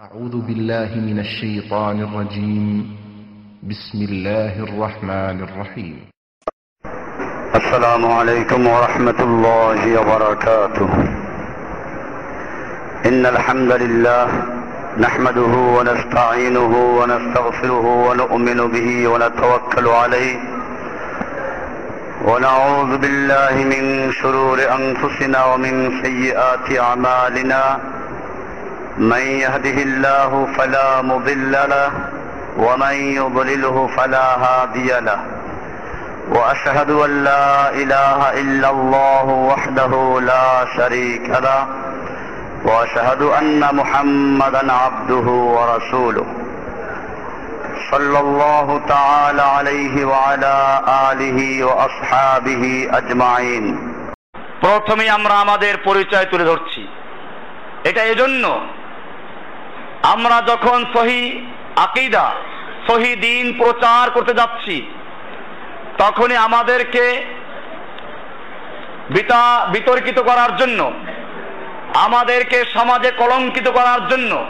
أعوذ بالله من الشيطان الرجيم. بسم الله الرحمن الرحيم. السلام عليكم ورحمة الله وبركاته. إن الحمد لله نحمده ونستعينه ونستغفره ونؤمن به ونتوكل عليه. ونعوذ بالله من شرور أنفسنا ومن سيئات أعمالنا. من يهده الله فلا مضل له ومن يضلله فلا هادي له واشهد ان لا اله الا الله وحده لا شريك له واشهد ان محمدا عبده ورسوله صلى الله تعالى عليه وعلى اله واصحابه اجمعين প্রথমে আমরা আমাদের পরিচয় তুলে ধরছি এটা এজন্য আমরা যখন সহি আকিদা, সহি দিন প্রচার করতে যাচ্ছি, তখনই আমাদেরকে বিতা, বিতর্কিত করার জন্য, আমাদেরকে সমাজে কলঙ্কিত করার জন্য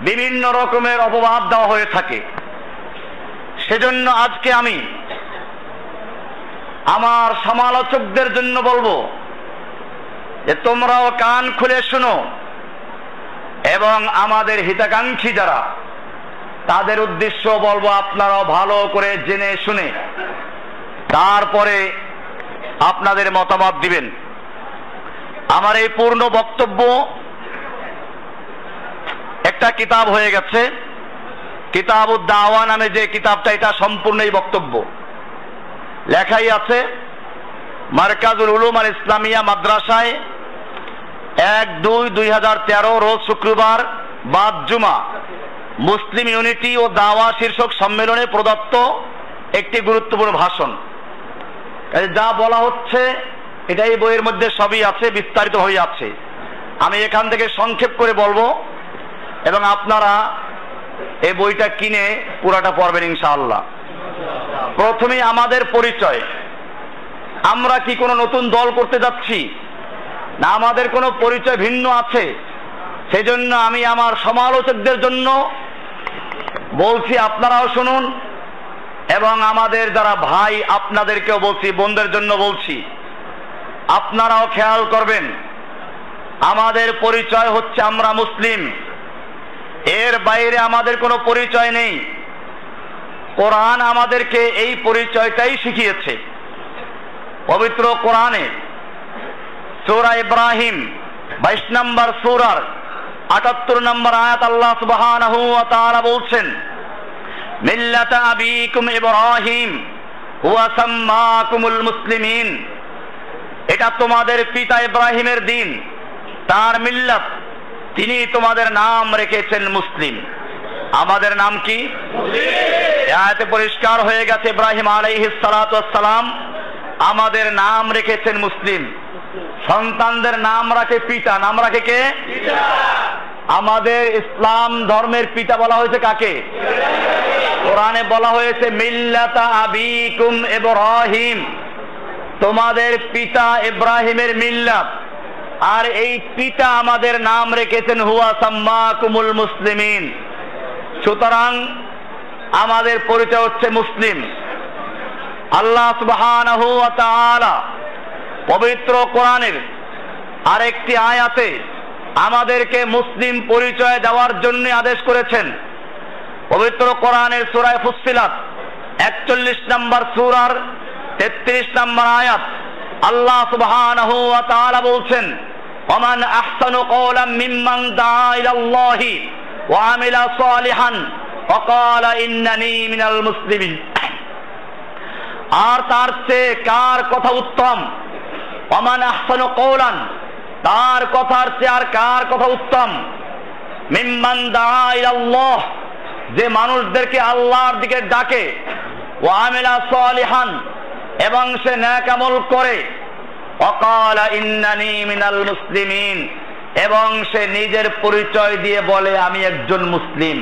বিভিন্ন রকমের অপবাদ দেওয়া হয়ে থাকে। সেজন্য আজকে আমি আমার সমালোচকদের জন্য বলব যে তোমরাও কান খুলে শুনো। এবং আমাদের হিতাকাঙ্ক্ষী যারা, তাদের উদ্দেশ্য বলব আপনারাও ভালো করে জেনে শুনে তারপরে আপনাদের মতামত দিবেন। আমার এই পূর্ণ বক্তব্য একটা কিতাব হয়ে গেছে কিতাব দাওয়া নামে যে কিতাবটা, এটা সম্পূর্ণ এই বক্তব্য। লেখাই আছে, মার্কাজুল উলুম আল ইসলামিয়া মাদ্রাসায় এক দুই দুই হাজার তেরো রোজ শুক্রবার বাদ জুমা। মুসলিম ইউনিটি ও দাওয়া শীর্ষক সম্মেলনে প্রদত্ত একটি গুরুত্বপূর্ণ ভাষণ। যা বলা হচ্ছে এটা এই বইয়ের মধ্যে সবই আছে, বিস্তারিত হয়ে আছে আমি এখান থেকে সংক্ষেপ করে বলব এবং আপনারা এই বইটা কিনে পুরাটা পড়বেন ইনশাআল্লাহ। প্রথমে আমাদের পরিচয়। আমরা কি কোনো নতুন দল করতে যাচ্ছি? না আমাদের কোনো পরিচয় ভিন্ন আছে। সেজন্য আমি আমার সমালোচকদের জন্য বলছি, আপনারাও শুনুন, এবং আমাদের যারা ভাই, আপনাদেরকেও বলছি, বোনদের জন্য বলছি, আপনারাও খেয়াল করবেন, আমাদের পরিচয় হচ্ছে আমরা মুসলিম। এর বাইরে আমাদের কোনো পরিচয় নেই। কোরআন আমাদেরকে এই পরিচয়টাই শিখিয়েছে। পবিত্র কোরআনে সূরা ইব্রাহিম, বাইশ নম্বর সূরার আটাত্তর নম্বর আয়াত আল্লাহ সুবহানাহু ওয়া বলছেন, মিল্লাতা আবিকুম ইব্রাহিম, হুয়া সাম্মাকুমুল মুসলিমিন। এটা তোমাদের পিতা ইব্রাহিমের দিন, তার মিল্লাত। তিনি তোমাদের নাম রেখেছেন মুসলিম। আমাদের নাম কি? আয়াতে পরিষ্কার হয়ে গেছে, ইব্রাহিম আলাইহিস সালাম আমাদের নাম রেখেছেন মুসলিম। সন্তানদের নাম রাখে পিতা। নাম রাখে কে? আমাদের ইসলাম ধর্মের পিতা বলা হয়েছে কাকে? কোরআনে বলা হয়েছে মিল্লাতা আবিকুম ইব্রাহিম। তোমাদের পিতা ইব্রাহিমের মিল্লাত। আর এই পিতা আমাদের নাম রেখেছেন হুয়া সাম্মা কুমুল মুসলিমিন। সুতরাং আমাদের পরিচয় হচ্ছে মুসলিম। আল্লাহ সুবহানাহু ওয়া তাআলা পবিত্র কোরআনের আরেকটি আয়াতে আমাদেরকে মুসলিম পরিচয় দেওয়ার জন্য আদেশ করেছেন। পবিত্র কোরআনের সুরায় ফুসসিলাত, একচল্লিশ নম্বর সুরার তেত্রিশ নম্বর আয়াত, আল্লাহ তাআলা বলছেন, ওমান আহসানু কওলাম মিম্মান দাআ ইলাল্লাহি সালিহান ওয়া ইন্নানি মিনাল মুসলিমিন। আর তার চেয়ে কার কথা উত্তম? অমান আহসানু কৌলান তার কথার চেয়ে আর কার কথা উত্তম? মিম্মান আল্লাহ যে মানুষদেরকে আল্লাহর দিকে ডাকে ও আমিলা সালিহান, এবং সে ন্যাক আমল করে। অকালা ইন্নানি মিনাল মুসলিমিন, এবং সে নিজের পরিচয় দিয়ে বলে, আমি একজন মুসলিম।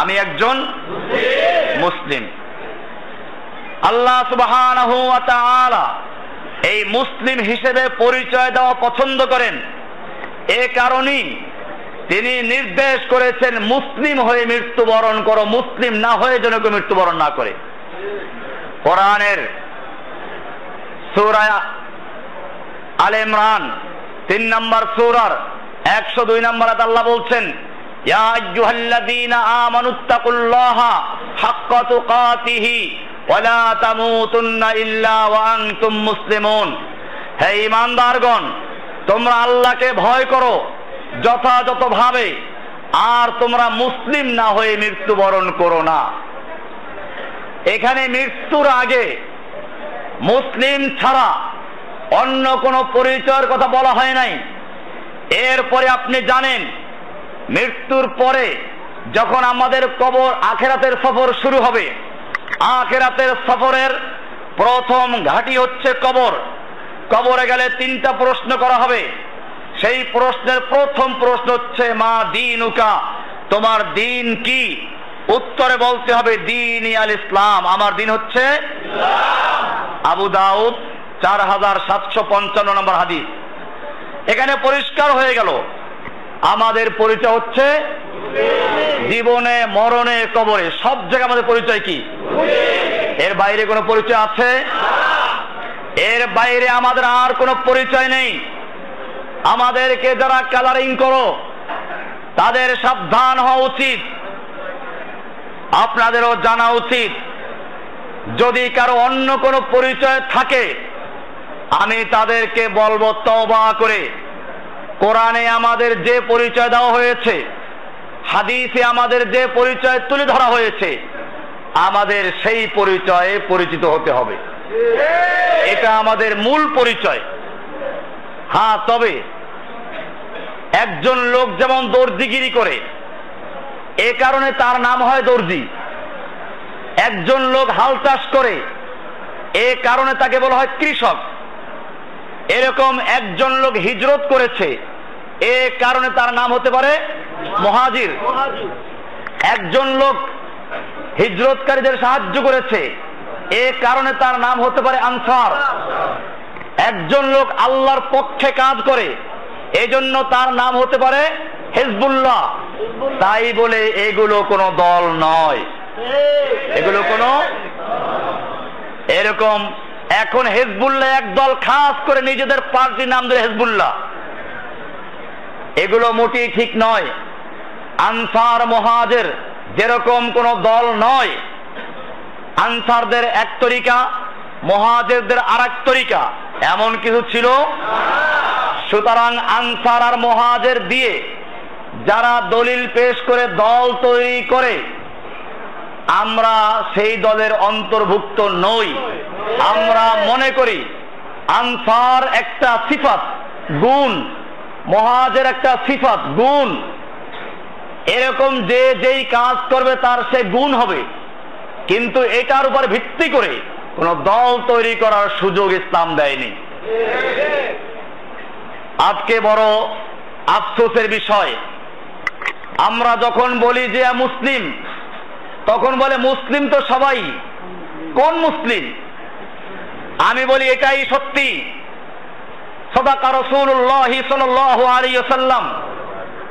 আমি একজন মুসলিম। আল্লাহ সুবহানাহু ওয়া তাআলা এই মুসলিম হিসেবে পরিচয় দেওয়া পছন্দ করেন। এ কারণেই তিনি নির্দেশ করেছেন মুসলিম হয়ে মৃত্যুবরণ করো, মুসলিম না হয়ে যেন কেউ মৃত্যুবরণ না করে। কোরআনের সুরায় আল ইমরান, তিন নম্বর সুরার একশো দুই নম্বর আল্লাহ বলছেন, ইয়া আইয়ুহাল্লাযীনা আমানুত্তাকুল্লাহা হাক্কা তুকাতিহি ওয়ালা তামুতুন্না ইল্লা ওয়া আনতুম মুসলিমুন। হে ঈমানদারগণ, তোমরা আল্লাহকে ভয় করো যথাযথভাবে, আর তোমরা মুসলিম না হয়ে মৃত্যুবরণ করো না। এখানে মৃত্যুর আগে মুসলিম ছাড়া অন্য কোনো পরিচয়ের কথা বলা হয় নাই। এরপরে আপনি জানেন, মৃত্যুর পরে যখন আমাদের কবর আখেরাতের সফর শুরু হবে আখেরাতের সফরের প্রথম ঘাঁটি হচ্ছে কবর। কবরে গেলে তিনটা প্রশ্ন করা হবে। সেই প্রশ্নের প্রথম প্রশ্ন হচ্ছে মা দিন উকা তোমার দিন কি? উত্তরে বলতে হবে দিন আল ইসলাম। আমার দিন হচ্ছে আবু দাউদ চার হাজার সাতশো পঞ্চান্ন নম্বর হাদিস। এখানে পরিষ্কার হয়ে গেল। আমাদের পরিচয় হচ্ছে জীবনে মরণে কবরে। সব জায়গায় আমাদের পরিচয় কি? এর বাইরে কোনো পরিচয় আছে? এর বাইরে আমাদের আর কোনো পরিচয় নেই। আমাদেরকে যারা কালারিং করো, তাদের সাবধান হওয়া উচিত। আপনাদেরও জানা উচিত। যদি কারও অন্য কোনো পরিচয় থাকে, আমি তাদেরকে বলব তবা করে। কোরআনে আমাদের যে পরিচয় দেওয়া হয়েছে, হাদিসে আমাদের যে পরিচয় তুলে ধরা হয়েছে আমাদের সেই পরিচয়ে পরিচিত হতে হবে। এটা আমাদের মূল পরিচয়। হ্যাঁ তবে একজন লোক যেমন দর্জিগিরি করে, এ কারণে তার নাম হয় দর্জি। একজন লোক হাল চাষ করে, এ কারণে তাকে বলা হয় কৃষক। এরকম একজন লোক হিজরত করেছে, এ কারণে তার নাম হতে পারে মহাজির। একজন লোক হিজরতকারীদের সাহায্য করেছে। এ কারণে তার নাম হতে পারে আনসার। একজন লোক আল্লাহর পক্ষে কাজ করে, এজন্য তার নাম হতে পারে হেজবুল্লাহ। তাই বলে এগুলো কোনো দল নয়। এগুলো কোনো এরকম এখন হেজবুল্লাহ এক দল খাস করে নিজেদের পার্টির নাম ধরে হেজবুল্লাহ। এগুলো মোটেই ঠিক নয়। আনসার মহাজের যেরকম কোন দল নয়। আনসারদের এক তরিকা, মহাজেরদের আর এক তরিকা। এমন কিছু ছিল? সুতরাং আনসার আর মহাজের দিয়ে যারা দলিল পেশ করে দল তৈরি করে, আমরা সেই দলের অন্তর্ভুক্ত নই। আমরা মনে করি, আনসার একটা সিফাত, গুণ, মহাজের একটা সিফাত, গুণ। এরকম যে যেই কাজ করবে তার সে গুণ হবে। কিন্তু এটার উপর ভিত্তি করে কোন দল তৈরি করার সুযোগ ইসলাম দেয়নি। আজকে বড় আফসোসের বিষয়। আমরা যখন বলি যে মুসলিম, তখন বলে মুসলিম তো সবাই। কোন মুসলিম? আমি বলি এটাই সত্যি। সদাকা রসুল্লাহ সাল্লাম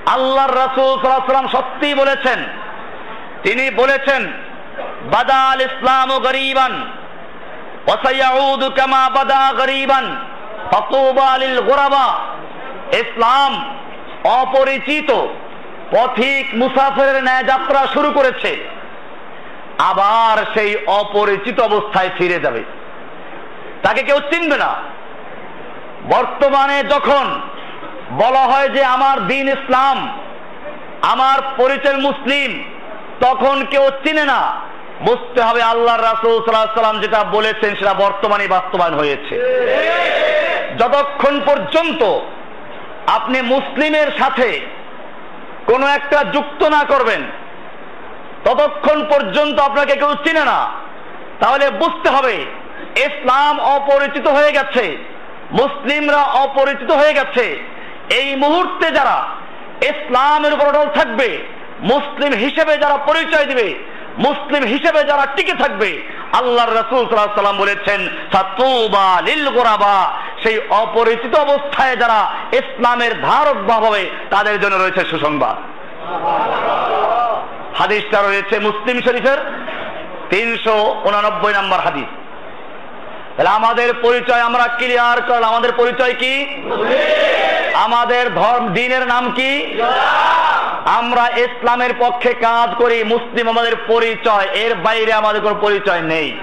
আল্লাহর রসুল সাল্লাম সত্যি বলেছেন। তিনি বলেছেন, বাদাল ইসলাম গরিবান ওসাইয়াউদ কামা বাদা গরিবান, ফতুবা লিল গোরাবা। ইসলাম অপরিচিত, পথিক মুসাফিরের ন্যায় যাত্রা শুরু করেছে। আবার সেই অপরিচিত অবস্থায় ফিরে যাবে। তাকে কেউ চিনবে না। বর্তমানে যখন বলা হয় যে আমার দিন ইসলাম, আমার পরিচয় মুসলিম, তখন কেউ চিনে না। বুঝতে হবে আল্লাহ রাসুল সাল্লাম যেটা বলেছেন সেটা বর্তমানে বাস্তবায়ন হয়েছে। যতক্ষণ পর্যন্ত আপনি মুসলিমের সাথে কোনো একটা যুক্ত না করবেন, ততক্ষণ পর্যন্ত আপনাকে কেউ চিনে না। তাহলে বুঝতে হবে, ইসলাম অপরিচিত হয়ে গেছে, মুসলিমরা অপরিচিত হয়ে গেছে। এই মুহূর্তে যারা ইসলামের উপর অটল থাকবে, মুসলিম হিসেবে যারা পরিচয় দিবে, মুসলিম হিসেবে যারা টিকে থাকবে, আল্লাহর রসুল সাল্লাম বলেছেন লিল গোরাবা সেই অপরিচিত অবস্থায় যারা ইসলামের ধারক হবে, তাদের জন্য রয়েছে সুসংবাদ। হাদিসটা রয়েছে মুসলিম শরীফের তিনশো উনানব্বই নম্বর হাদিস। তাহলে আমাদের পরিচয় আমরা ক্লিয়ার করলাম। আমাদের পরিচয় কি? আমাদের ধর্ম, দিনের নাম কি? আমরা ইসলামের পক্ষে কাজ করি, মুসলিম আমাদের পরিচয়, এর বাইরে আমাদের কোনো পরিচয় নেই।